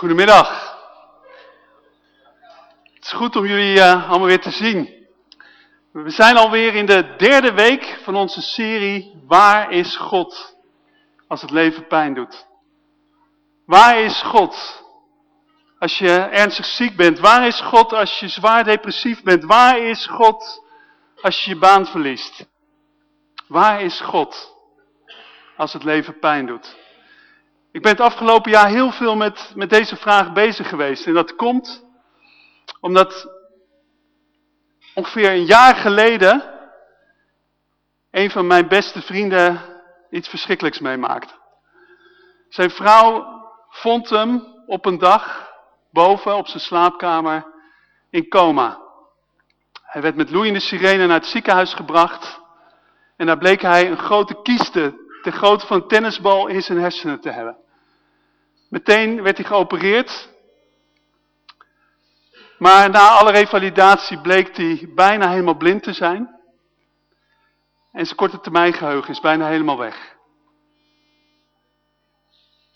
Goedemiddag. Het is goed om jullie uh, allemaal weer te zien. We zijn alweer in de derde week van onze serie Waar is God als het leven pijn doet? Waar is God als je ernstig ziek bent? Waar is God als je zwaar depressief bent? Waar is God als je je baan verliest? Waar is God als het leven pijn doet? Ik ben het afgelopen jaar heel veel met, met deze vraag bezig geweest. En dat komt omdat ongeveer een jaar geleden een van mijn beste vrienden iets verschrikkelijks meemaakte. Zijn vrouw vond hem op een dag boven op zijn slaapkamer in coma. Hij werd met loeiende sirene naar het ziekenhuis gebracht. En daar bleek hij een grote kieste, ter grootte van een tennisbal, in zijn hersenen te hebben. Meteen werd hij geopereerd. Maar na alle revalidatie bleek hij bijna helemaal blind te zijn. En zijn korte termijn geheugen is bijna helemaal weg.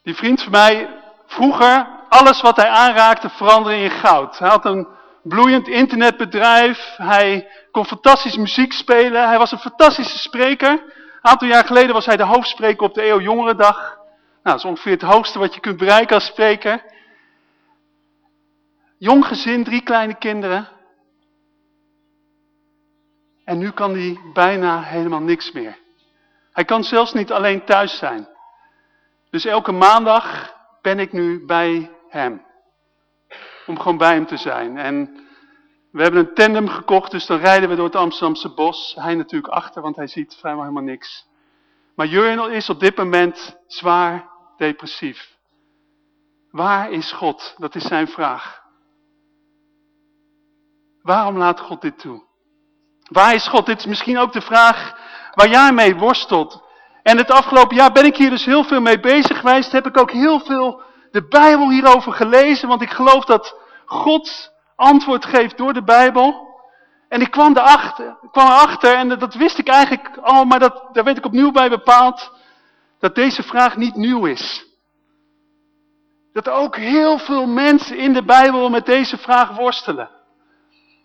Die vriend van mij, vroeger, alles wat hij aanraakte veranderde in goud. Hij had een bloeiend internetbedrijf, hij kon fantastisch muziek spelen, hij was een fantastische spreker. Een aantal jaar geleden was hij de hoofdspreker op de Eeuw Jongerendag. Nou, dat is ongeveer het hoogste wat je kunt bereiken als spreker. Jong gezin, drie kleine kinderen. En nu kan hij bijna helemaal niks meer. Hij kan zelfs niet alleen thuis zijn. Dus elke maandag ben ik nu bij hem. Om gewoon bij hem te zijn. En we hebben een tandem gekocht, dus dan rijden we door het Amsterdamse bos. Hij natuurlijk achter, want hij ziet vrijwel helemaal niks. Maar Jurgen is op dit moment zwaar depressief. Waar is God? Dat is zijn vraag. Waarom laat God dit toe? Waar is God? Dit is misschien ook de vraag waar jij mee worstelt. En het afgelopen jaar ben ik hier dus heel veel mee bezig geweest. Heb ik ook heel veel de Bijbel hierover gelezen. Want ik geloof dat God antwoord geeft door de Bijbel. En ik kwam erachter, kwam erachter en dat wist ik eigenlijk al, maar dat, daar werd ik opnieuw bij bepaald. Dat deze vraag niet nieuw is. Dat ook heel veel mensen in de Bijbel met deze vraag worstelen.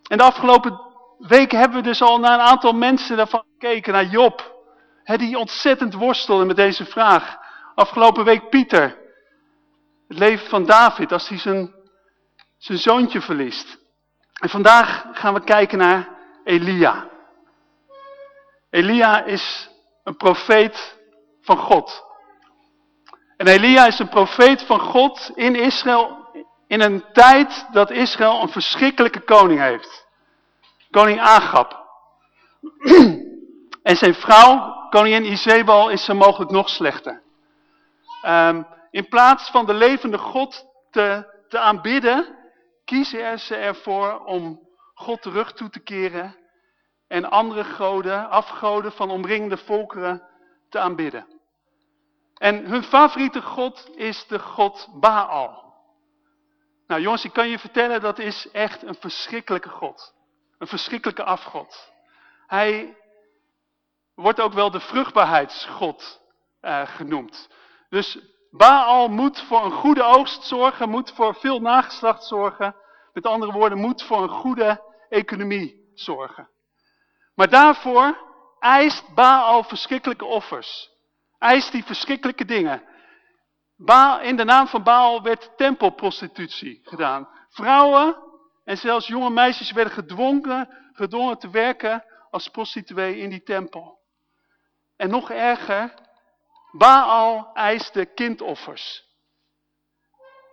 En de afgelopen weken hebben we dus al naar een aantal mensen daarvan gekeken. Naar Job, hè, die ontzettend worstelde met deze vraag. Afgelopen week Pieter. Het leven van David als hij zijn, zijn zoontje verliest. En vandaag gaan we kijken naar Elia. Elia is een profeet van God. En Elia is een profeet van God in Israël in een tijd dat Israël een verschrikkelijke koning heeft. Koning Agab. en zijn vrouw, koningin Izebel, is zo mogelijk nog slechter. Um, in plaats van de levende God te, te aanbidden, kiezen ze ervoor om God terug toe te keren en andere goden, afgoden van omringende volkeren te aanbidden. En hun favoriete god is de god Baal. Nou jongens, ik kan je vertellen, dat is echt een verschrikkelijke god. Een verschrikkelijke afgod. Hij wordt ook wel de vruchtbaarheidsgod uh, genoemd. Dus Baal moet voor een goede oogst zorgen, moet voor veel nageslacht zorgen. Met andere woorden, moet voor een goede economie zorgen. Maar daarvoor eist Baal verschrikkelijke offers. Eist die verschrikkelijke dingen. Baal, in de naam van Baal werd tempelprostitutie gedaan. Vrouwen en zelfs jonge meisjes werden gedwongen, gedwongen te werken als prostituee in die tempel. En nog erger, Baal eiste kindoffers.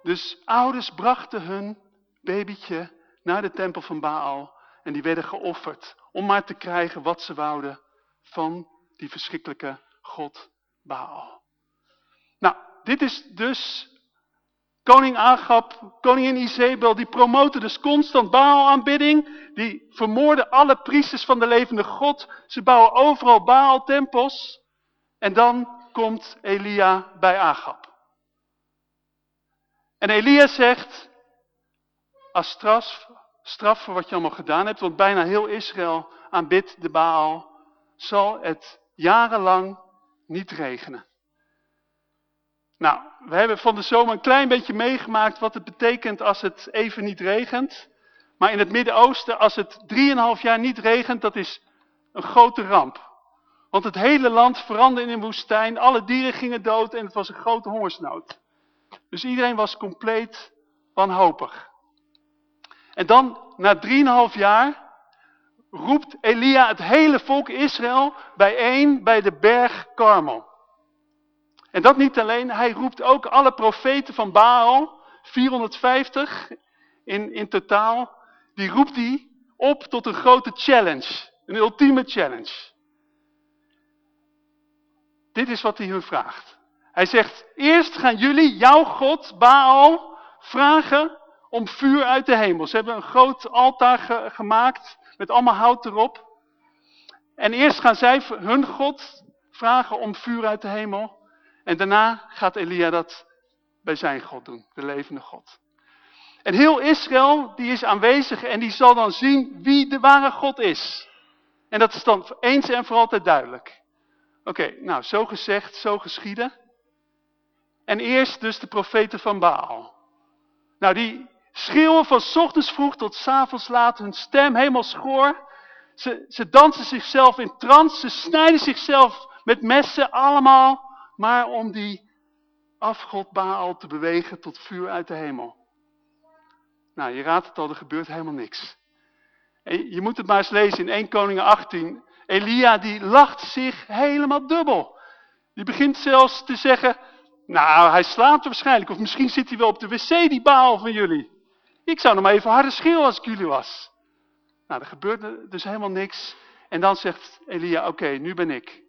Dus ouders brachten hun babytje naar de tempel van Baal en die werden geofferd om maar te krijgen wat ze wouden van die verschrikkelijke God Baal. Nou, dit is dus koning Agab, koningin Izebel, die promoten dus constant Baal aanbidding, die vermoorden alle priesters van de levende God, ze bouwen overal Baal tempels en dan komt Elia bij Agab. En Elia zegt, als straf, straf voor wat je allemaal gedaan hebt, want bijna heel Israël aanbidt de Baal, zal het jarenlang niet regenen. Nou, we hebben van de zomer een klein beetje meegemaakt wat het betekent als het even niet regent. Maar in het Midden-Oosten, als het 3,5 jaar niet regent, dat is een grote ramp. Want het hele land veranderde in een woestijn, alle dieren gingen dood en het was een grote hongersnood. Dus iedereen was compleet wanhopig. En dan, na 3,5 jaar, roept Elia het hele volk Israël bijeen bij de berg Karmel. En dat niet alleen, hij roept ook alle profeten van Baal, 450 in, in totaal, die roept hij op tot een grote challenge, een ultieme challenge. Dit is wat hij hun vraagt. Hij zegt, eerst gaan jullie, jouw God, Baal, vragen om vuur uit de hemel. Ze hebben een groot altaar gemaakt met allemaal hout erop. En eerst gaan zij hun God vragen om vuur uit de hemel. En daarna gaat Elia dat bij zijn God doen, de levende God. En heel Israël, die is aanwezig en die zal dan zien wie de ware God is. En dat is dan eens en voor altijd duidelijk. Oké, nou zo gezegd, zo geschieden. En eerst dus de profeten van Baal. Nou die schreeuwen van ochtends vroeg tot avonds laat, hun stem helemaal schoor. Ze, ze dansen zichzelf in trance, ze snijden zichzelf met messen allemaal. Maar om die afgod Baal te bewegen tot vuur uit de hemel. Nou, je raadt het al, er gebeurt helemaal niks. Je moet het maar eens lezen in 1 Koningen 18. Elia die lacht zich helemaal dubbel. Die begint zelfs te zeggen, nou hij slaapt waarschijnlijk. Of misschien zit hij wel op de wc die baal van jullie. Ik zou nog maar even harder schreeuwen als ik jullie was. Nou, er gebeurt dus helemaal niks. En dan zegt Elia, oké, nu ben ik.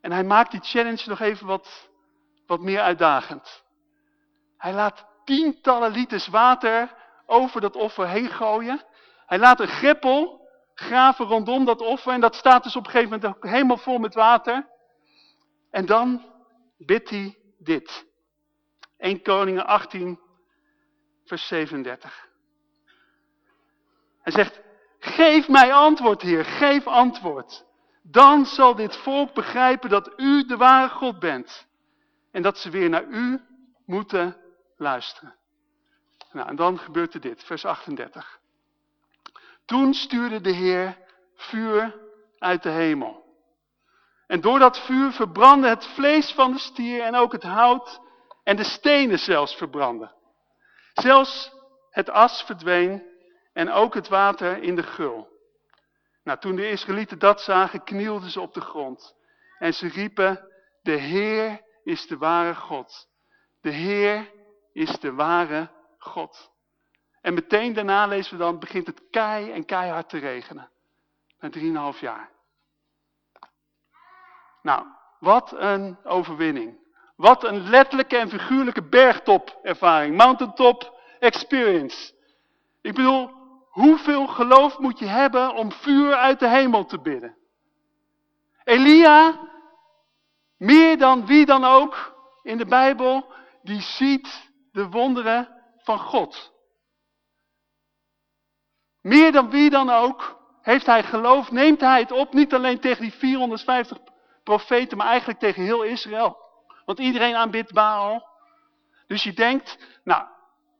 En hij maakt die challenge nog even wat, wat meer uitdagend. Hij laat tientallen liters water over dat offer heen gooien. Hij laat een greppel graven rondom dat offer. En dat staat dus op een gegeven moment helemaal vol met water. En dan bidt hij dit. 1 Koningen 18 vers 37. Hij zegt, geef mij antwoord Heer, geef antwoord. Dan zal dit volk begrijpen dat u de ware God bent. En dat ze weer naar u moeten luisteren. Nou, en dan gebeurt er dit, vers 38. Toen stuurde de Heer vuur uit de hemel. En door dat vuur verbrandde het vlees van de stier en ook het hout en de stenen zelfs verbrandden. Zelfs het as verdween en ook het water in de gul. Nou, toen de Israëlieten dat zagen, knielden ze op de grond. En ze riepen, de Heer is de ware God. De Heer is de ware God. En meteen daarna lezen we dan, begint het kei en keihard te regenen. Na drieënhalf jaar. Nou, wat een overwinning. Wat een letterlijke en figuurlijke bergtop ervaring. Mountaintop experience. Ik bedoel, hoeveel geloof moet je hebben om vuur uit de hemel te bidden? Elia, meer dan wie dan ook in de Bijbel, die ziet de wonderen van God. Meer dan wie dan ook heeft hij geloof, neemt hij het op, niet alleen tegen die 450 profeten, maar eigenlijk tegen heel Israël. Want iedereen aanbidt Baal. Dus je denkt, nou,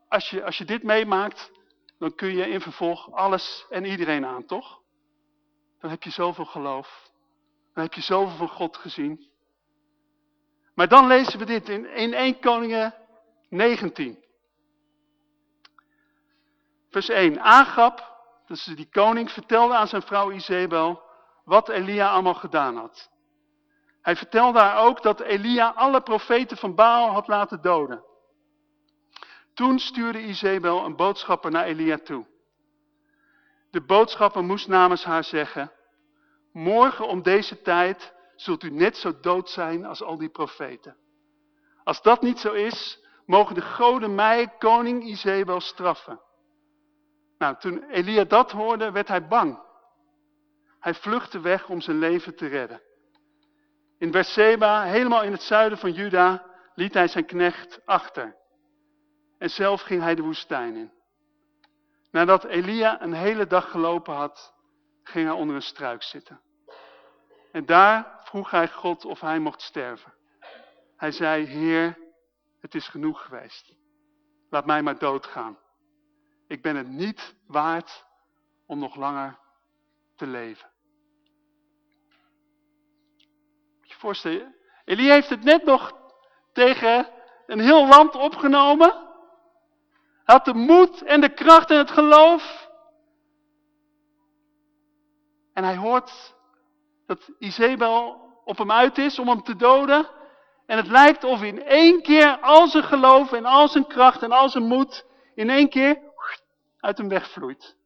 als je, als je dit meemaakt, dan kun je in vervolg alles en iedereen aan, toch? Dan heb je zoveel geloof. Dan heb je zoveel van God gezien. Maar dan lezen we dit in, in 1 Koningen 19. Vers 1. Agab, dus die koning, vertelde aan zijn vrouw Izebel wat Elia allemaal gedaan had. Hij vertelde haar ook dat Elia alle profeten van Baal had laten doden. Toen stuurde Izebel een boodschapper naar Elia toe. De boodschapper moest namens haar zeggen, morgen om deze tijd zult u net zo dood zijn als al die profeten. Als dat niet zo is, mogen de goden mij, koning Izebel, straffen. Nou, toen Elia dat hoorde, werd hij bang. Hij vluchtte weg om zijn leven te redden. In Berseba, helemaal in het zuiden van Juda, liet hij zijn knecht achter. En zelf ging hij de woestijn in. Nadat Elia een hele dag gelopen had, ging hij onder een struik zitten. En daar vroeg hij God of hij mocht sterven. Hij zei, Heer, het is genoeg geweest. Laat mij maar doodgaan. Ik ben het niet waard om nog langer te leven. Moet je je voorstellen, Elie heeft het net nog tegen een heel land opgenomen. Hij had de moed en de kracht en het geloof. En hij hoort dat Izebel op hem uit is om hem te doden. En het lijkt of in één keer al zijn geloof en al zijn kracht en al zijn moed in één keer uit hem wegvloeit.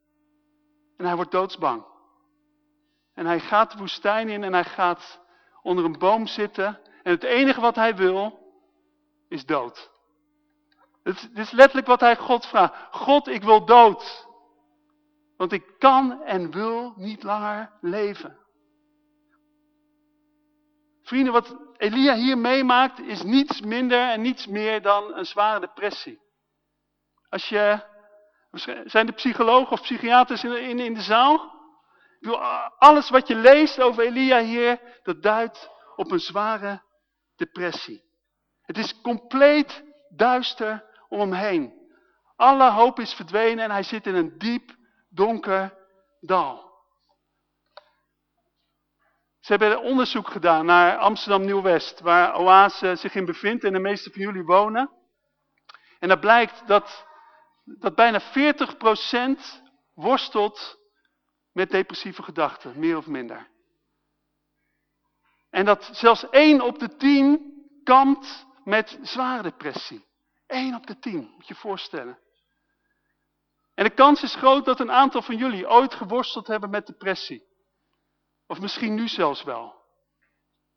En hij wordt doodsbang. En hij gaat de woestijn in en hij gaat onder een boom zitten. En het enige wat hij wil, is dood. Het is letterlijk wat hij God vraagt. God, ik wil dood. Want ik kan en wil niet langer leven. Vrienden, wat Elia hier meemaakt is niets minder en niets meer dan een zware depressie. Als je, zijn de psychologen of psychiaters in, in, in de zaal? Alles wat je leest over Elia hier, dat duidt op een zware depressie. Het is compleet duister om hem heen. Alle hoop is verdwenen en hij zit in een diep, donker dal. Ze hebben onderzoek gedaan naar Amsterdam Nieuw-West, waar Oase zich in bevindt en de meeste van jullie wonen. En dat blijkt dat, dat bijna 40% worstelt met depressieve gedachten, meer of minder. En dat zelfs 1 op de 10 kampt met zware depressie. 1 op de 10, moet je je voorstellen. En de kans is groot dat een aantal van jullie ooit geworsteld hebben met depressie. Of misschien nu zelfs wel.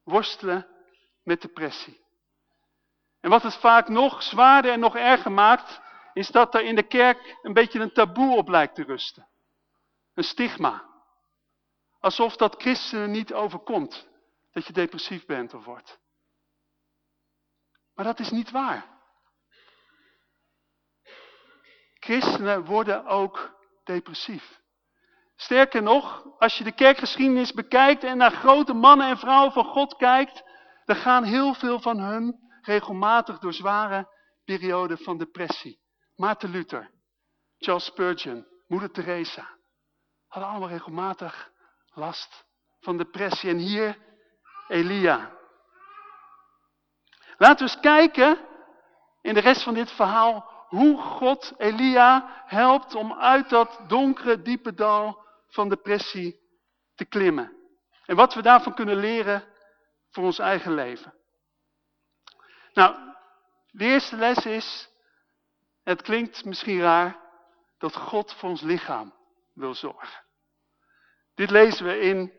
Worstelen met depressie. En wat het vaak nog zwaarder en nog erger maakt, is dat er in de kerk een beetje een taboe op lijkt te rusten. Een stigma. Alsof dat christenen niet overkomt, dat je depressief bent of wordt. Maar dat is niet waar. Christenen worden ook depressief. Sterker nog, als je de kerkgeschiedenis bekijkt en naar grote mannen en vrouwen van God kijkt, dan gaan heel veel van hun regelmatig door zware perioden van depressie. Maarten Luther, Charles Spurgeon, moeder Teresa, hadden allemaal regelmatig last van depressie. En hier Elia. Laten we eens kijken in de rest van dit verhaal hoe God Elia helpt om uit dat donkere, diepe dal van depressie te klimmen. En wat we daarvan kunnen leren voor ons eigen leven. Nou, de eerste les is, het klinkt misschien raar, dat God voor ons lichaam wil zorgen. Dit lezen we in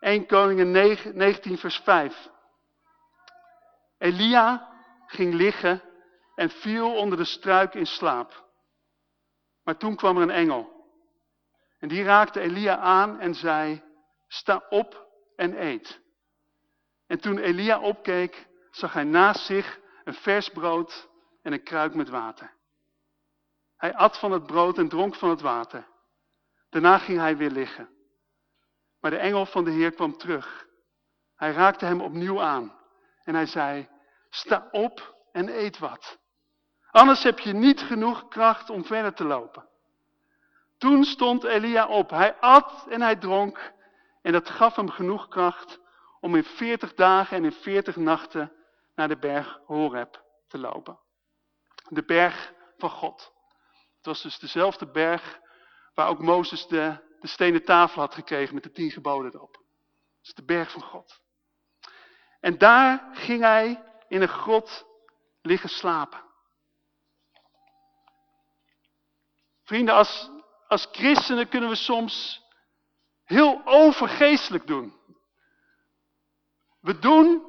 1 Koningen 19 vers 5. Elia ging liggen en viel onder de struik in slaap. Maar toen kwam er een engel. En die raakte Elia aan en zei, sta op en eet. En toen Elia opkeek, zag hij naast zich een vers brood en een kruik met water. Hij at van het brood en dronk van het water. Daarna ging hij weer liggen. Maar de engel van de Heer kwam terug. Hij raakte hem opnieuw aan. En hij zei, sta op en eet wat. Anders heb je niet genoeg kracht om verder te lopen. Toen stond Elia op. Hij at en hij dronk. En dat gaf hem genoeg kracht om in veertig dagen en in veertig nachten naar de berg Horeb te lopen. De berg van God. Het was dus dezelfde berg waar ook Mozes de, de stenen tafel had gekregen met de tien geboden erop. Is de berg van God. En daar ging hij in een grot liggen slapen. Vrienden, als, als christenen kunnen we soms heel overgeestelijk doen. We doen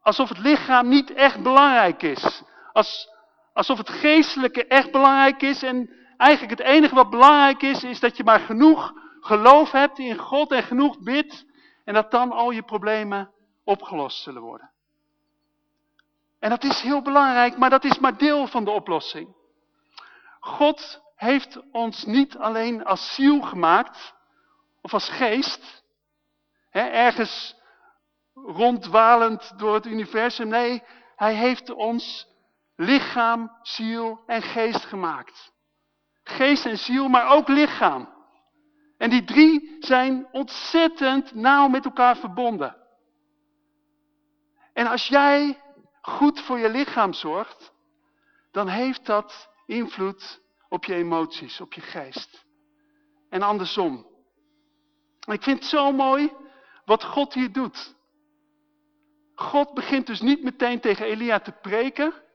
alsof het lichaam niet echt belangrijk is. Als, alsof het geestelijke echt belangrijk is en eigenlijk het enige wat belangrijk is, is dat je maar genoeg geloof hebt in God en genoeg bidt en dat dan al je problemen opgelost zullen worden. En dat is heel belangrijk, maar dat is maar deel van de oplossing. God heeft ons niet alleen als ziel gemaakt, of als geest, hè, ergens rondwalend door het universum. Nee, Hij heeft ons lichaam, ziel en geest gemaakt. Geest en ziel, maar ook lichaam. En die drie zijn ontzettend nauw met elkaar verbonden. En als jij goed voor je lichaam zorgt, dan heeft dat invloed op je emoties, op je geest. En andersom. Ik vind het zo mooi wat God hier doet. God begint dus niet meteen tegen Elia te preken.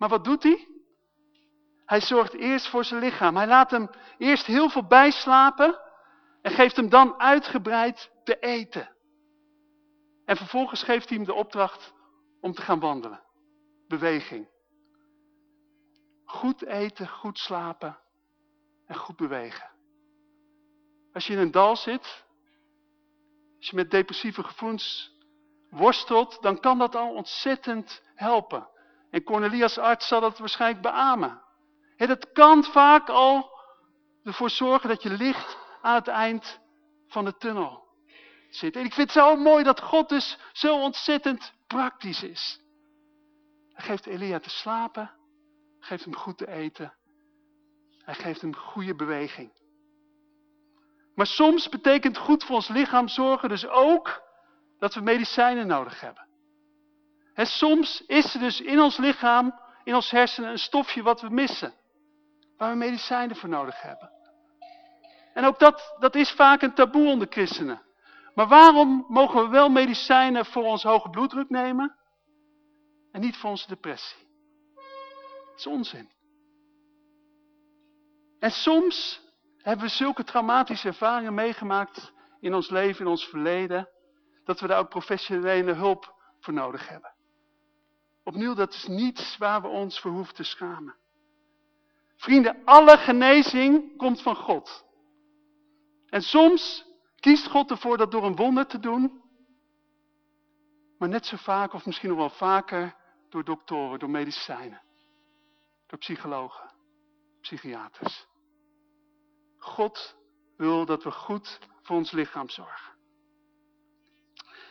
Maar wat doet hij? Hij zorgt eerst voor zijn lichaam. Hij laat hem eerst heel veel bijslapen. En geeft hem dan uitgebreid te eten. En vervolgens geeft hij hem de opdracht om te gaan wandelen. Beweging. Goed eten, goed slapen en goed bewegen. Als je in een dal zit, als je met depressieve gevoelens worstelt, dan kan dat al ontzettend helpen. En Cornelias arts zal dat waarschijnlijk beamen. Het kan vaak al ervoor zorgen dat je licht aan het eind van de tunnel zit. En ik vind het zo mooi dat God dus zo ontzettend praktisch is. Hij geeft Elia te slapen, geeft hem goed te eten. Hij geeft hem goede beweging. Maar soms betekent goed voor ons lichaam zorgen dus ook dat we medicijnen nodig hebben. En soms is er dus in ons lichaam, in ons hersenen, een stofje wat we missen. Waar we medicijnen voor nodig hebben. En ook dat, dat is vaak een taboe onder christenen. Maar waarom mogen we wel medicijnen voor onze hoge bloeddruk nemen? En niet voor onze depressie? Dat is onzin. En soms hebben we zulke traumatische ervaringen meegemaakt in ons leven, in ons verleden, dat we daar ook professionele hulp voor nodig hebben. Opnieuw, dat is niets waar we ons voor hoeven te schamen. Vrienden, alle genezing komt van God. En soms kiest God ervoor dat door een wonder te doen. Maar net zo vaak, of misschien nog wel vaker, door doktoren, door medicijnen. Door psychologen, psychiaters. God wil dat we goed voor ons lichaam zorgen.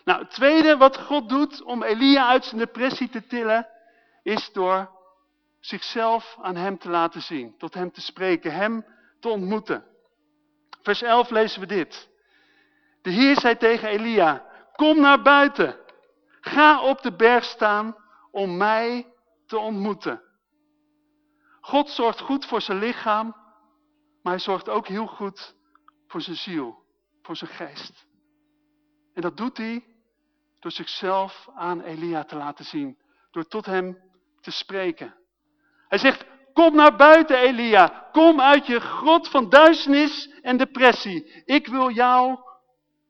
Nou, het tweede wat God doet om Elia uit zijn depressie te tillen, is door zichzelf aan hem te laten zien, tot hem te spreken, hem te ontmoeten. Vers 11 lezen we dit. De Heer zei tegen Elia, kom naar buiten, ga op de berg staan om mij te ontmoeten. God zorgt goed voor zijn lichaam, maar hij zorgt ook heel goed voor zijn ziel, voor zijn geest. En dat doet hij door zichzelf aan Elia te laten zien, door tot hem te spreken. Hij zegt, kom naar buiten Elia, kom uit je grot van duisternis en depressie. Ik wil jou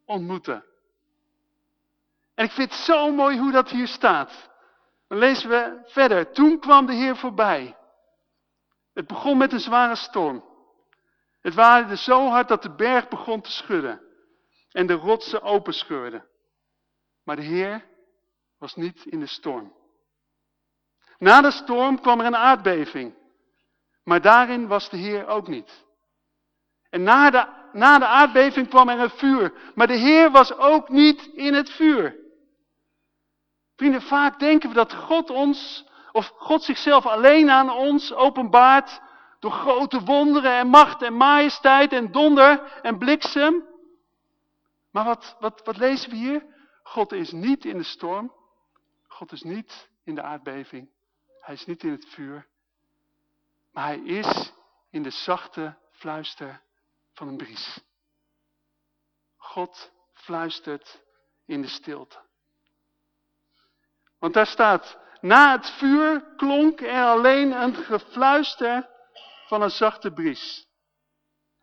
ontmoeten. En ik vind het zo mooi hoe dat hier staat. Dan lezen we verder. Toen kwam de Heer voorbij. Het begon met een zware storm. Het waaide zo hard dat de berg begon te schudden. En de rotsen openscheurden. Maar de Heer was niet in de storm. Na de storm kwam er een aardbeving. Maar daarin was de Heer ook niet. En na de, na de aardbeving kwam er een vuur. Maar de Heer was ook niet in het vuur. Vrienden, vaak denken we dat God ons, of God zichzelf alleen aan ons openbaart door grote wonderen en macht en majesteit en donder en bliksem. Maar wat, wat, wat lezen we hier? God is niet in de storm. God is niet in de aardbeving. Hij is niet in het vuur. Maar hij is in de zachte fluister van een bries. God fluistert in de stilte. Want daar staat, na het vuur klonk er alleen een gefluister van een zachte bries.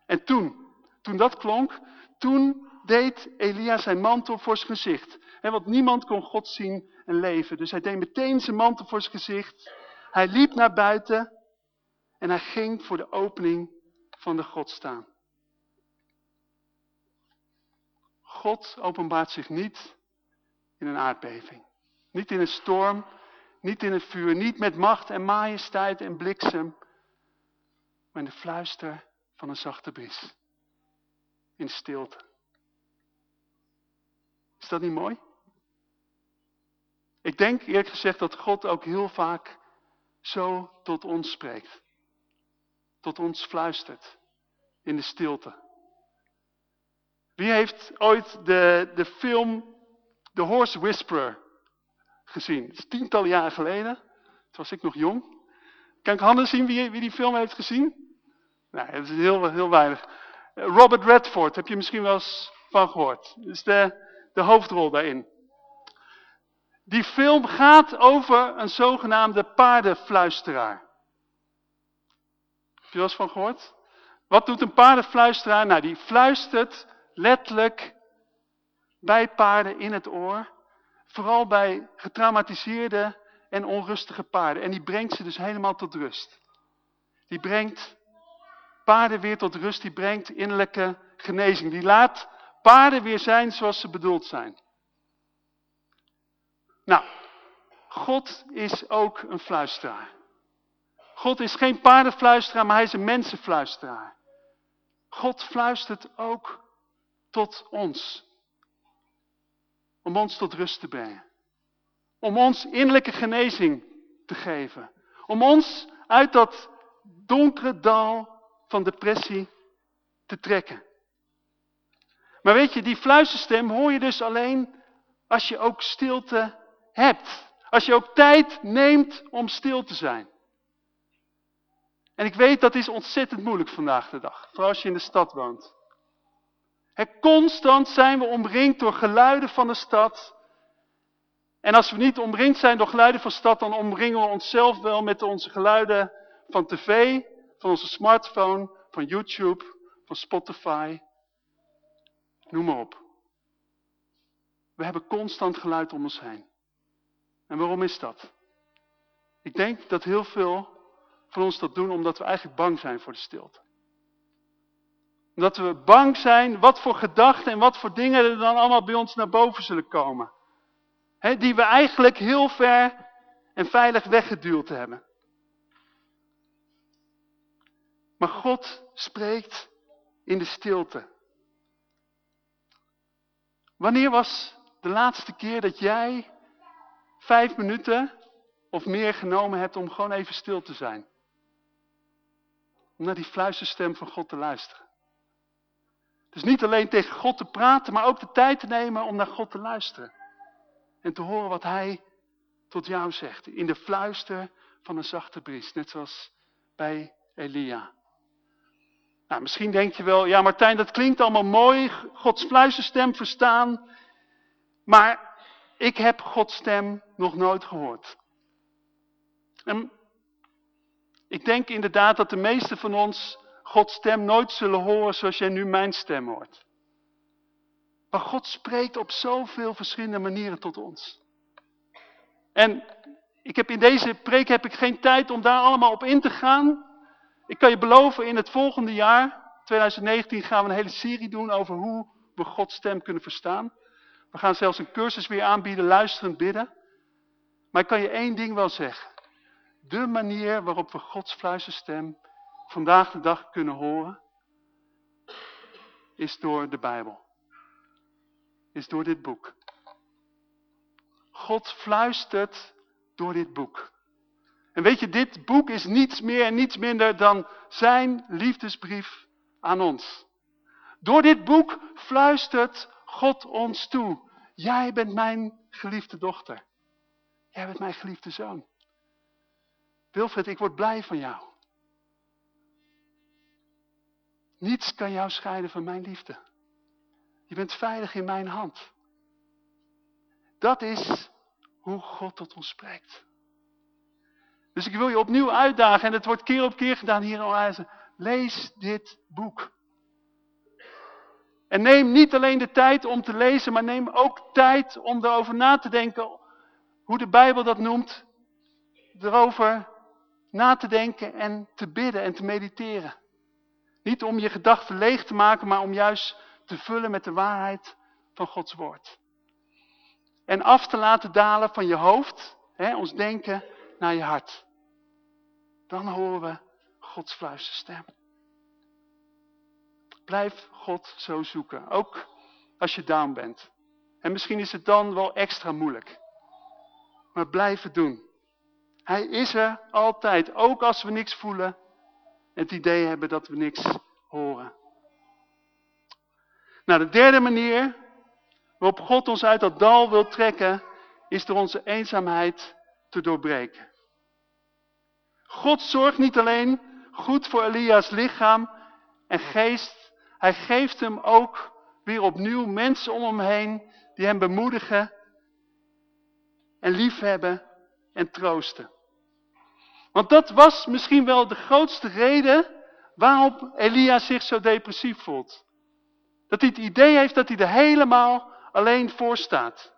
En toen, toen dat klonk, toen deed Elia zijn mantel voor zijn gezicht. want niemand kon God zien en leven. Dus hij deed meteen zijn mantel voor zijn gezicht. Hij liep naar buiten en hij ging voor de opening van de God staan. God openbaart zich niet in een aardbeving. Niet in een storm, niet in het vuur, niet met macht en majesteit en bliksem. Maar in de fluister van een zachte bries. In stilte. Is dat niet mooi? Ik denk eerlijk gezegd dat God ook heel vaak zo tot ons spreekt. Tot ons fluistert. In de stilte. Wie heeft ooit de, de film The Horse Whisperer gezien? Dat is tientallen jaren geleden. Toen was ik nog jong. Kan ik handen zien wie, wie die film heeft gezien? Nee, dat is heel, heel weinig. Robert Redford, heb je misschien wel eens van gehoord. Is de, de hoofdrol daarin. Die film gaat over een zogenaamde paardenfluisteraar. Heb je wel eens van gehoord? Wat doet een paardenfluisteraar? Nou, die fluistert letterlijk bij paarden in het oor. Vooral bij getraumatiseerde en onrustige paarden. En die brengt ze dus helemaal tot rust. Die brengt paarden weer tot rust. Die brengt innerlijke genezing. Die laat paarden weer zijn zoals ze bedoeld zijn. Nou, God is ook een fluisteraar. God is geen paardenfluisteraar, maar hij is een mensenfluisteraar. God fluistert ook tot ons. Om ons tot rust te brengen. Om ons innerlijke genezing te geven. Om ons uit dat donkere dal van depressie te trekken. Maar weet je, die fluisterstem hoor je dus alleen als je ook stilte hebt. Als je ook tijd neemt om stil te zijn. En ik weet dat is ontzettend moeilijk vandaag de dag. Vooral als je in de stad woont. constant zijn we omringd door geluiden van de stad. En als we niet omringd zijn door geluiden van de stad, dan omringen we onszelf wel met onze geluiden van tv, van onze smartphone, van YouTube, van Spotify. Noem maar op. We hebben constant geluid om ons heen. En waarom is dat? Ik denk dat heel veel van ons dat doen omdat we eigenlijk bang zijn voor de stilte. Omdat we bang zijn wat voor gedachten en wat voor dingen er dan allemaal bij ons naar boven zullen komen. die we eigenlijk heel ver en veilig weggeduwd hebben. Maar God spreekt in de stilte. Wanneer was de laatste keer dat jij vijf minuten of meer genomen hebt om gewoon even stil te zijn? Om naar die fluisterstem van God te luisteren. Dus niet alleen tegen God te praten, maar ook de tijd te nemen om naar God te luisteren. En te horen wat Hij tot jou zegt. In de fluister van een zachte bries. Net zoals bij Elia. Nou, misschien denk je wel, ja Martijn, dat klinkt allemaal mooi, Gods fluisterstem verstaan. Maar ik heb Gods stem nog nooit gehoord. En ik denk inderdaad dat de meesten van ons Gods stem nooit zullen horen zoals jij nu mijn stem hoort. Maar God spreekt op zoveel verschillende manieren tot ons. En ik heb in deze preek heb ik geen tijd om daar allemaal op in te gaan. Ik kan je beloven, in het volgende jaar, 2019, gaan we een hele serie doen over hoe we Gods stem kunnen verstaan. We gaan zelfs een cursus weer aanbieden, luisterend bidden. Maar ik kan je één ding wel zeggen. De manier waarop we Gods fluisterstem vandaag de dag kunnen horen, is door de Bijbel. Is door dit boek. God fluistert door dit boek. En weet je, dit boek is niets meer en niets minder dan zijn liefdesbrief aan ons. Door dit boek fluistert God ons toe. Jij bent mijn geliefde dochter. Jij bent mijn geliefde zoon. Wilfred, ik word blij van jou. Niets kan jou scheiden van mijn liefde. Je bent veilig in mijn hand. Dat is hoe God tot ons spreekt. Dus ik wil je opnieuw uitdagen, en het wordt keer op keer gedaan hier in Oase. Lees dit boek. En neem niet alleen de tijd om te lezen, maar neem ook tijd om erover na te denken. Hoe de Bijbel dat noemt. Erover na te denken en te bidden en te mediteren. Niet om je gedachten leeg te maken, maar om juist te vullen met de waarheid van Gods woord. En af te laten dalen van je hoofd, hè, ons denken, naar je hart. Dan horen we Gods fluisterstem. Blijf God zo zoeken. Ook als je down bent. En misschien is het dan wel extra moeilijk. maar blijven doen. Hij is er altijd, ook als we niks voelen, het idee hebben dat we niks horen. Nou, de derde manier waarop God ons uit dat dal wil trekken, is door onze eenzaamheid te doorbreken. God zorgt niet alleen goed voor Elia's lichaam en geest, hij geeft hem ook weer opnieuw mensen om hem heen die hem bemoedigen en liefhebben en troosten. Want dat was misschien wel de grootste reden waarop Elia zich zo depressief voelt. Dat hij het idee heeft dat hij er helemaal alleen voor staat.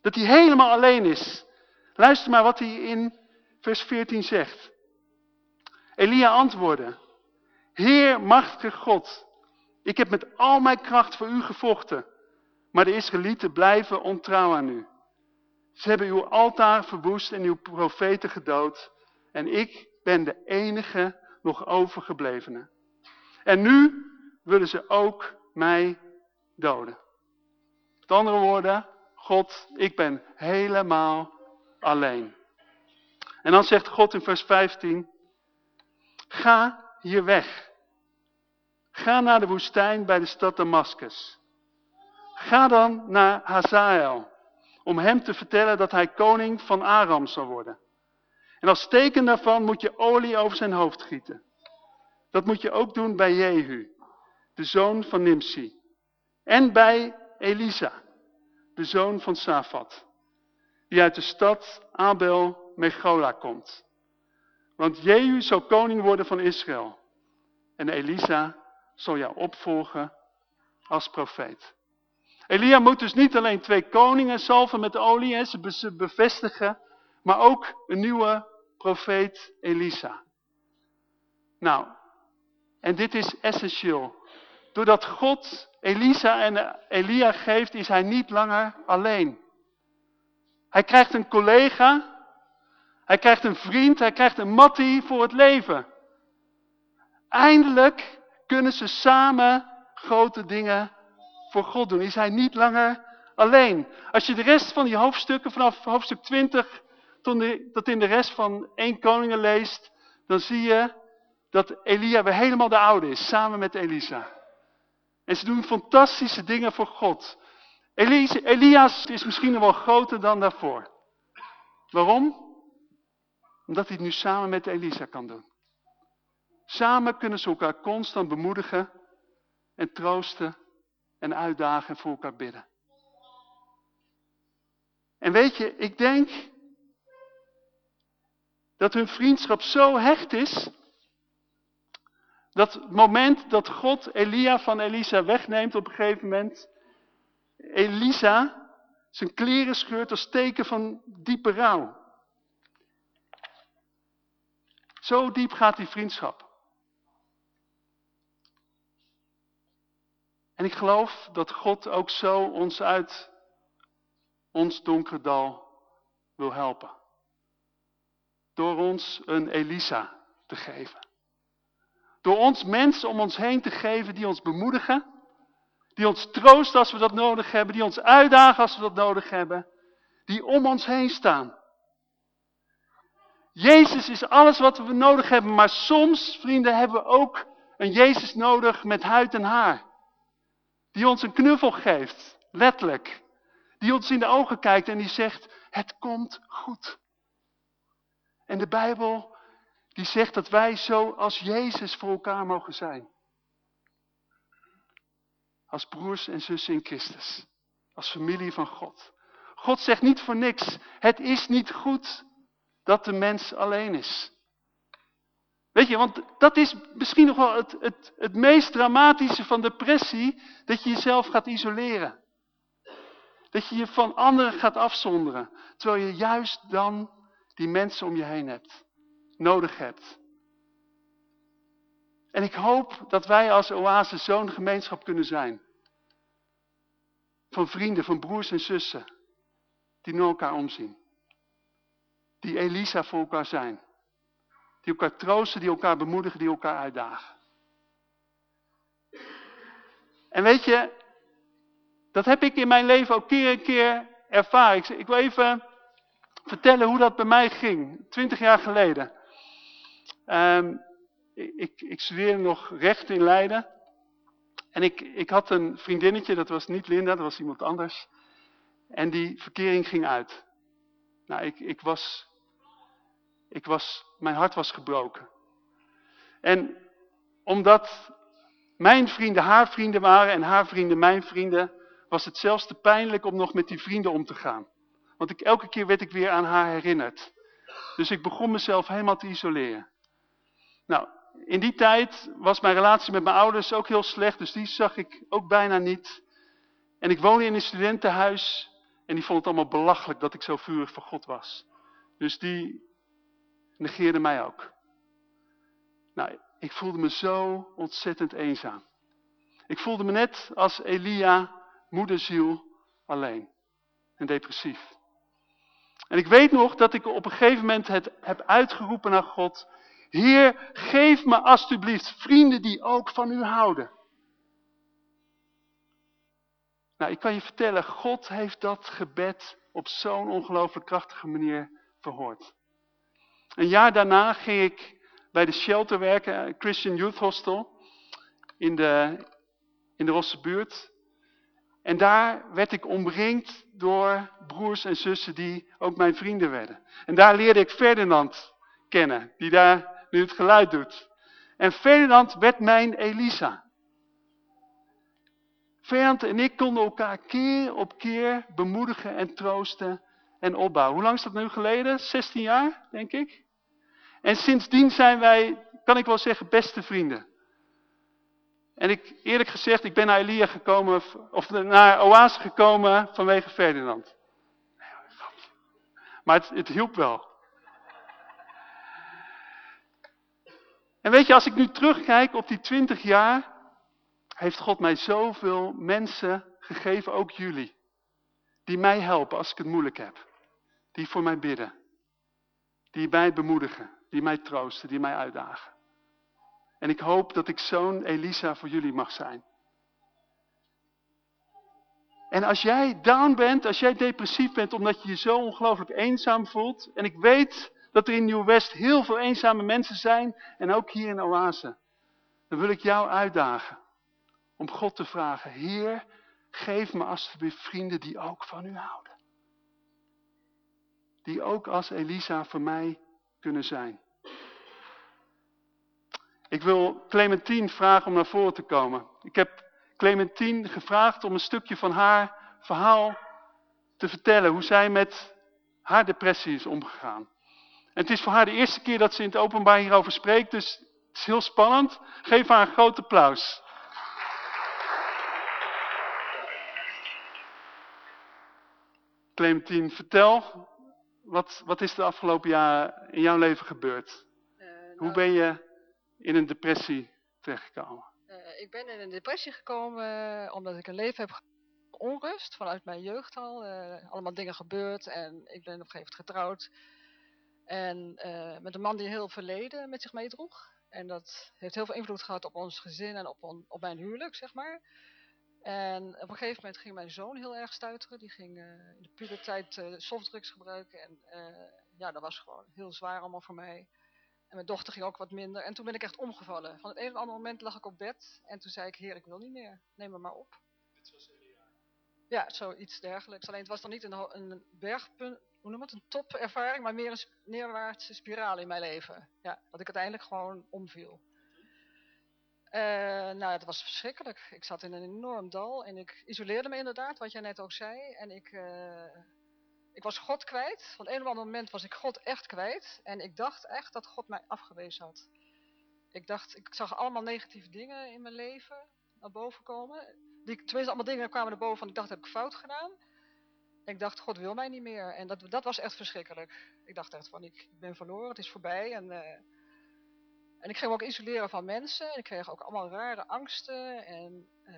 Dat hij helemaal alleen is. Luister maar wat hij in vers 14 zegt. Elia antwoordde. Heer, machtige God, ik heb met al mijn kracht voor u gevochten. Maar de Israëlieten blijven ontrouw aan u. Ze hebben uw altaar verwoest en uw profeten gedood. En ik ben de enige nog overgeblevene. En nu willen ze ook mij doden. Met andere woorden, God, ik ben helemaal alleen. En dan zegt God in vers 15, ga hier weg. Ga naar de woestijn bij de stad Damascus. Ga dan naar Hazael, om hem te vertellen dat hij koning van Aram zal worden. En als teken daarvan moet je olie over zijn hoofd gieten. Dat moet je ook doen bij Jehu, de zoon van Nimsi. En bij Elisa, de zoon van Safat, die uit de stad Abel Mechola komt. Want Jehu zal koning worden van Israël. En Elisa zal jou opvolgen als profeet. Elia moet dus niet alleen twee koningen salven met olie, en ze bevestigen, maar ook een nieuwe profeet Elisa. Nou, en dit is essentieel. Doordat God Elisa en Elia geeft, is hij niet langer alleen. Hij krijgt een collega, hij krijgt een vriend, hij krijgt een mattie voor het leven. Eindelijk kunnen ze samen grote dingen voor God doen. Is hij niet langer alleen. Als je de rest van die hoofdstukken, vanaf hoofdstuk 20 tot in de rest van 1 Koningen leest, dan zie je dat Elia weer helemaal de oude is, samen met Elisa. En ze doen fantastische dingen voor God. Elias is misschien nog wel groter dan daarvoor. Waarom? Omdat hij het nu samen met Elisa kan doen. Samen kunnen ze elkaar constant bemoedigen en troosten en uitdagen en voor elkaar bidden. En weet je, ik denk dat hun vriendschap zo hecht is, dat het moment dat God Elia van Elisa wegneemt op een gegeven moment, Elisa zijn kleren scheurt als teken van diepe rouw. Zo diep gaat die vriendschap. En ik geloof dat God ook zo ons uit ons donkere dal wil helpen. Door ons een Elisa te geven. Door ons mensen om ons heen te geven die ons bemoedigen. Die ons troosten als we dat nodig hebben. Die ons uitdagen als we dat nodig hebben. Die om ons heen staan. Jezus is alles wat we nodig hebben. Maar soms, vrienden, hebben we ook een Jezus nodig met huid en haar. Die ons een knuffel geeft, letterlijk. Die ons in de ogen kijkt en die zegt, het komt goed. En de Bijbel, die zegt dat wij zo als Jezus voor elkaar mogen zijn. Als broers en zussen in Christus. Als familie van God. God zegt niet voor niks, het is niet goed dat de mens alleen is. Weet je, want dat is misschien nog wel het, het, het meest dramatische van depressie, dat je jezelf gaat isoleren. Dat je je van anderen gaat afzonderen, terwijl je juist dan die mensen om je heen hebt, nodig hebt. En ik hoop dat wij als oase zo'n gemeenschap kunnen zijn. Van vrienden, van broers en zussen, die naar elkaar omzien. Die Elisa voor elkaar zijn. Die elkaar troosten, die elkaar bemoedigen, die elkaar uitdagen. En weet je, dat heb ik in mijn leven ook keer en keer ervaren. Ik, wil even vertellen hoe dat bij mij ging. Twintig jaar geleden. Um, ik, ik studeerde nog recht in Leiden. En ik, ik had een vriendinnetje, dat was niet Linda, dat was iemand anders. En die verkering ging uit. Nou, ik, ik was, ik was, mijn hart was gebroken. En omdat mijn vrienden haar vrienden waren en haar vrienden mijn vrienden, was het zelfs te pijnlijk om nog met die vrienden om te gaan. Want elke keer werd ik weer aan haar herinnerd. Dus ik begon mezelf helemaal te isoleren. Nou, in die tijd was mijn relatie met mijn ouders ook heel slecht, dus die zag ik ook bijna niet. En ik woonde in een studentenhuis en die vond het allemaal belachelijk dat ik zo vurig voor God was. Dus die negeerde mij ook. Nou, ik voelde me zo ontzettend eenzaam. Ik voelde me net als Elia, moederziel, alleen en depressief. En ik weet nog dat ik op een gegeven moment het heb uitgeroepen naar God. Heer, geef me alstublieft vrienden die ook van u houden. Nou, ik kan je vertellen, God heeft dat gebed op zo'n ongelooflijk krachtige manier verhoord. Een jaar daarna ging ik bij de shelter werken, Christian Youth Hostel, in de, in de Rosse buurt. En daar werd ik omringd door broers en zussen die ook mijn vrienden werden. En daar leerde ik Ferdinand kennen, die daar nu het geluid doet. En Ferdinand werd mijn Elisa. Ferdinand en ik konden elkaar keer op keer bemoedigen en troosten en opbouwen. Hoe lang is dat nu geleden? 16 jaar, denk ik. En sindsdien zijn wij, kan ik wel zeggen, beste vrienden. En ik, eerlijk gezegd, ik ben naar Elia gekomen, of naar Oase gekomen vanwege Ferdinand. Maar het, het hielp wel. En weet je, als ik nu terugkijk op die twintig jaar, heeft God mij zoveel mensen gegeven, ook jullie. Die mij helpen als ik het moeilijk heb. Die voor mij bidden. Die mij bemoedigen. Die mij troosten. Die mij uitdagen. En ik hoop dat ik zo'n Elisa voor jullie mag zijn. En als jij down bent, als jij depressief bent omdat je je zo ongelooflijk eenzaam voelt. En ik weet dat er in Nieuw-West heel veel eenzame mensen zijn. En ook hier in Oase. Dan wil ik jou uitdagen. Om God te vragen. Heer, geef me alsjeblieft vrienden die ook van u houden. Die ook als Elisa voor mij kunnen zijn. Ik wil Clementine vragen om naar voren te komen. Ik heb Clementine gevraagd om een stukje van haar verhaal te vertellen. Hoe zij met haar depressie is omgegaan. Het is voor haar de eerste keer dat ze in het openbaar hierover spreekt. Dus het is heel spannend. Geef haar een groot applaus. Clementine, vertel, wat, wat is de afgelopen jaar in jouw leven gebeurd? Uh, nou, Hoe ben je in een depressie terechtgekomen? Uh, ik ben in een depressie gekomen uh, omdat ik een leven heb onrust vanuit mijn jeugd al. Uh, allemaal dingen gebeurd en ik ben op een gegeven moment getrouwd. En met een man die heel verleden met zich meedroeg. En dat heeft heel veel invloed gehad op ons gezin en op, on, op mijn huwelijk, zeg maar. En op een gegeven moment ging mijn zoon heel erg stuiteren. Die ging in de puberteit softdrugs gebruiken. En ja, dat was gewoon heel zwaar allemaal voor mij. En mijn dochter ging ook wat minder. En toen ben ik echt omgevallen. Van het een op het andere moment lag ik op bed. En toen zei ik, heer, ik wil niet meer. Neem me maar op. Dit was Ja, zoiets dergelijks. Alleen het was dan niet een, een bergpunt, hoe noem het, een topervaring, maar meer een neerwaartse spiraal in mijn leven. Ja, dat ik uiteindelijk gewoon omviel. Uh, nou, het was verschrikkelijk. Ik zat in een enorm dal en ik isoleerde me inderdaad, wat jij net ook zei. En ik, uh, ik was God kwijt. Van een of ander moment was ik God echt kwijt. En ik dacht echt dat God mij afgewezen had. Ik dacht, ik zag allemaal negatieve dingen in mijn leven naar boven komen. Die, tenminste, allemaal dingen kwamen naar boven van ik dacht, heb ik fout gedaan? ik dacht, God wil mij niet meer. En dat, dat was echt verschrikkelijk. Ik dacht echt van, ik ben verloren, het is voorbij. En, uh, en ik ging me ook isoleren van mensen. Ik kreeg ook allemaal rare angsten. En uh,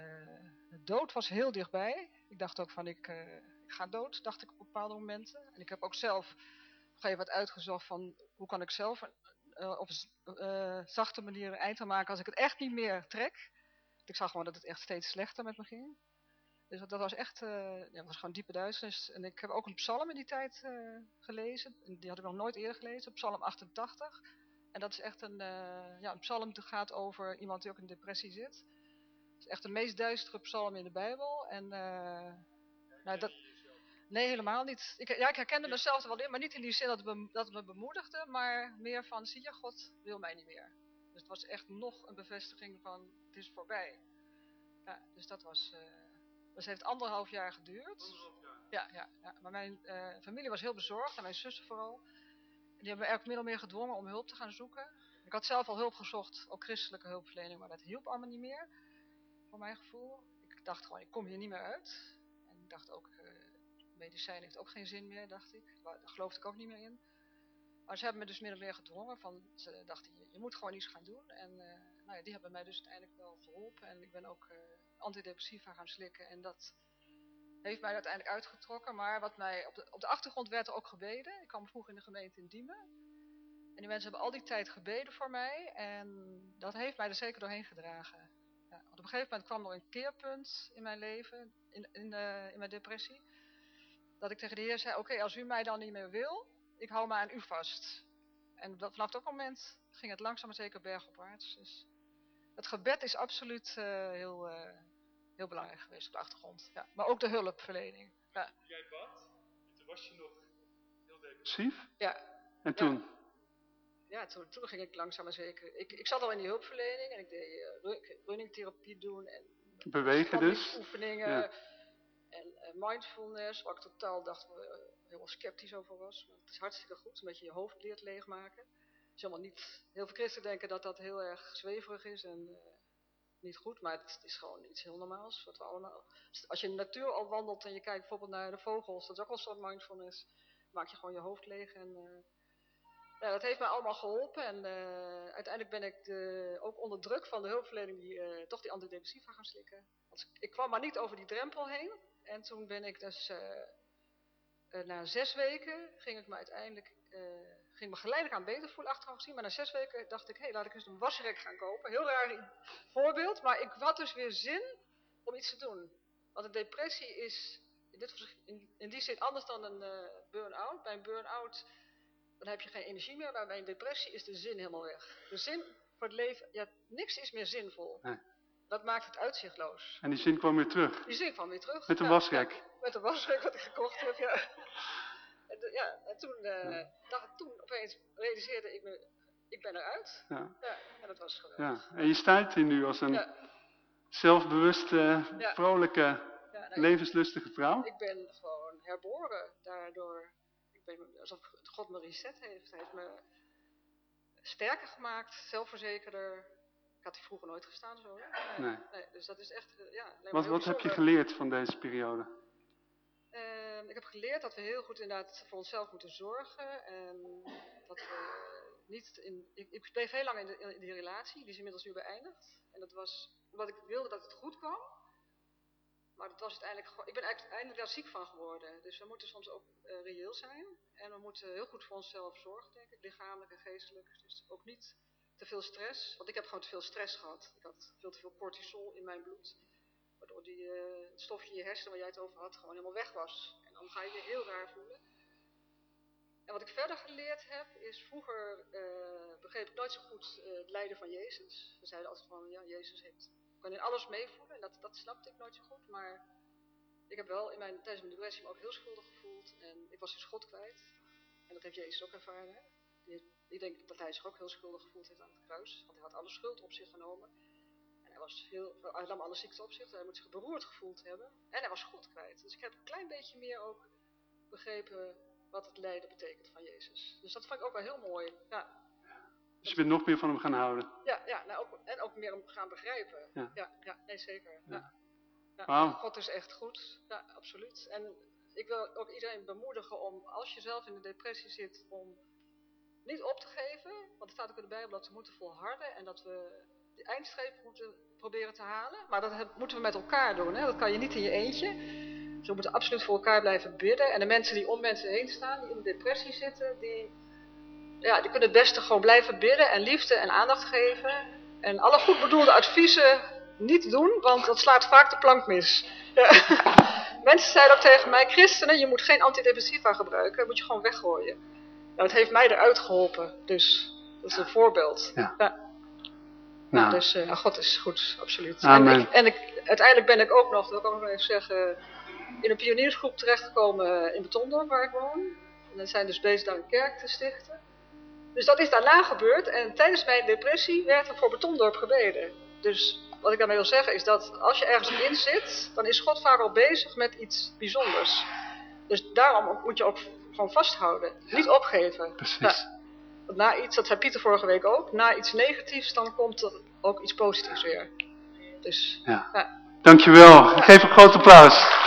de dood was heel dichtbij. Ik dacht ook van, ik... Uh, ik ga dood, dacht ik op bepaalde momenten. En ik heb ook zelf op een gegeven moment uitgezocht van hoe kan ik zelf uh, op een zachte manier een eind maken als ik het echt niet meer trek. Ik zag gewoon dat het echt steeds slechter met me ging. Dus dat, was echt, ja, was gewoon diepe duisternis. En ik heb ook een psalm in die tijd gelezen. Die had ik nog nooit eerder gelezen, psalm 88. En dat is echt een, uh, ja, een psalm die gaat over iemand die ook in depressie zit. Het is echt de meest duistere psalm in de Bijbel. En nou, dat, nee, helemaal niet. Ik, ja, ik herkende mezelf er wel in, maar niet in die zin dat het, me, dat het me bemoedigde. Maar meer van, zie je, God wil mij niet meer. Dus het was echt nog een bevestiging van, het is voorbij. Ja, dus dat was... Uh, dus heeft anderhalf jaar geduurd. Anderhalf jaar? Ja, ja, ja. maar mijn uh, familie was heel bezorgd, en mijn zussen vooral. Die hebben min of meer gedwongen om hulp te gaan zoeken. Ik had zelf al hulp gezocht, ook christelijke hulpverlening, maar dat hielp allemaal niet meer. Voor mijn gevoel. Ik dacht gewoon, ik kom hier niet meer uit. En ik dacht ook, uh, medicijn heeft ook geen zin meer, dacht ik. Daar geloofde ik ook niet meer in. Maar ze hebben me dus of meer gedwongen. Van, ze dachten, je, je moet gewoon iets gaan doen. En uh, nou ja, die hebben mij dus uiteindelijk wel geholpen. En ik ben ook uh, antidepressiva gaan slikken. En dat heeft mij uiteindelijk uitgetrokken. Maar wat mij op de, op de achtergrond werd er ook gebeden. Ik kwam vroeg in de gemeente in Diemen. En die mensen hebben al die tijd gebeden voor mij. En dat heeft mij er zeker doorheen gedragen. Ja, op een gegeven moment kwam er een keerpunt in mijn leven. In, in, uh, in mijn depressie. Dat ik tegen de Heer zei, oké, als u mij dan niet meer wil ik hou me aan u vast. En dat, vanaf dat moment ging het langzaam maar zeker bergopwaarts. Dus het gebed is absoluut uh, heel, uh, heel belangrijk geweest op de achtergrond. Ja. Maar ook de hulpverlening. Ja. Jij bad, en toen was je nog heel depressief. Ja. En toen? Ja, ja toen, toen, ging ik langzaam maar zeker. Ik, ik zat al in die hulpverlening en ik deed uh, runningtherapie doen. En Bewegen dus? Oefeningen. Ja. En mindfulness, waar ik totaal dacht, heel sceptisch over was. Maar het is hartstikke goed, omdat je je hoofd leert leegmaken. Het is helemaal niet, heel veel christenen denken dat dat heel erg zweverig is en uh, niet goed, maar het is gewoon iets heel normaals. Wat we allemaal, als je in de natuur al wandelt en je kijkt bijvoorbeeld naar de vogels, dat is ook wel een soort mindfulness. Maak je gewoon je hoofd leeg en uh, ja, dat heeft mij allemaal geholpen. En uh, uiteindelijk ben ik de, ook onder druk van de hulpverlening die, toch die antidepressiva gaan slikken. Want ik kwam maar niet over die drempel heen. En toen ben ik dus na zes weken ging ik me uiteindelijk, ging me geleidelijk aan beter voelen achteraf gezien. Maar na zes weken dacht ik, hé, hey, laat ik eens een wasrek gaan kopen. Heel raar voorbeeld, maar ik had dus weer zin om iets te doen. Want een depressie is in, dit, in, in die zin anders dan een uh, burn-out. Bij een burn-out dan heb je geen energie meer, maar bij een depressie is de zin helemaal weg. De zin voor het leven, ja, niks is meer zinvol. Nee. Dat maakt het uitzichtloos. En die zin kwam weer terug? Die zin kwam weer terug. Met een ja, wasrek? Ja, met een wasrek wat ik gekocht heb, ja. En, ja, en toen, ja. dacht, toen opeens realiseerde ik me, ik ben eruit. Ja. ja en dat was geweldig. Ja. En je staat hier nu als een zelfbewuste, vrolijke, nee, levenslustige vrouw? Ik ben gewoon herboren daardoor. Ik ben, alsof God me reset heeft. Hij heeft me sterker gemaakt, zelfverzekerder, ik had die vroeger nooit gestaan zo. Nee. nee. Dus dat is echt, eh, ja. Wat, wat heb je geleerd van deze periode? Uh, ik heb geleerd dat we heel goed inderdaad voor onszelf moeten zorgen. En dat we niet in... Ik, ik bleef heel lang in, de, in die relatie, die is inmiddels nu beëindigd. En dat was omdat ik wilde dat het goed kwam. Maar dat was uiteindelijk. Ik ben uiteindelijk daar ziek van geworden. Dus we moeten soms ook uh, reëel zijn. En we moeten heel goed voor onszelf zorgen, denk ik. Lichamelijk en geestelijk. Dus ook niet te veel stress. Want ik heb gewoon te veel stress gehad. Ik had veel te veel cortisol in mijn bloed. Waardoor die, uh, het stofje in je hersenen waar jij het over had gewoon helemaal weg was. Dan ga je je heel raar voelen. En wat ik verder geleerd heb is, vroeger uh, begreep ik nooit zo goed uh, het lijden van Jezus. We zeiden altijd van, ja, Jezus heeft, kan in alles meevoelen. En dat, dat snapte ik nooit zo goed. Maar ik heb wel in mijn, tijdens mijn depressie me ook heel schuldig gevoeld. En ik was dus God kwijt. En dat heeft Jezus ook ervaren. Ik denk dat hij zich ook heel schuldig gevoeld heeft aan het kruis. Want hij had alle schuld op zich genomen. Hij, was heel, hij nam alle ziekte op zich. Hij moet zich beroerd gevoeld hebben. En hij was God kwijt. Dus ik heb een klein beetje meer ook begrepen wat het lijden betekent van Jezus. Dus dat vond ik ook wel heel mooi. Ja. Dus je bent nog meer van hem gaan houden? Ja, ja nou ook, en ook meer hem gaan begrijpen. Ja, ja, ja nee zeker. Ja. Wow. God is echt goed. Ja, absoluut. En ik wil ook iedereen bemoedigen om, als je zelf in de depressie zit, om niet op te geven, want er staat ook in de Bijbel dat we moeten volharden en dat we de eindstreep moeten proberen te halen. Maar dat moeten we met elkaar doen, hè? dat kan je niet in je eentje. Dus we moeten absoluut voor elkaar blijven bidden. En de mensen die om mensen heen staan, die in de depressie zitten, die, ja, die kunnen het beste gewoon blijven bidden en liefde en aandacht geven. En alle goed bedoelde adviezen niet doen, want dat slaat vaak de plank mis. Ja. Mensen zeiden ook tegen mij, christenen, je moet geen antidepressiva gebruiken, dat moet je gewoon weggooien. Nou, het heeft mij eruit geholpen, dus dat is een voorbeeld. Ja. ja. Nou, Nou, dus uh, God is goed, absoluut. Amen. En, ik, en ik, uiteindelijk ben ik ook nog, dat kan ik nog even zeggen, in een pioniersgroep terechtgekomen in Betondorp, waar ik woon. En we zijn dus bezig daar een kerk te stichten. Dus dat is daarna gebeurd en tijdens mijn depressie werd er voor Betondorp gebeden. Dus wat ik daarmee wil zeggen is dat als je ergens in zit, dan is God vaak al bezig met iets bijzonders. Dus daarom moet je ook gewoon vasthouden. Niet opgeven. Precies. Ja. Want na iets, dat zei Pieter vorige week ook, na iets negatiefs, dan komt er ook iets positiefs weer. Dus, Ja. ja. Dankjewel. Geef een groot applaus.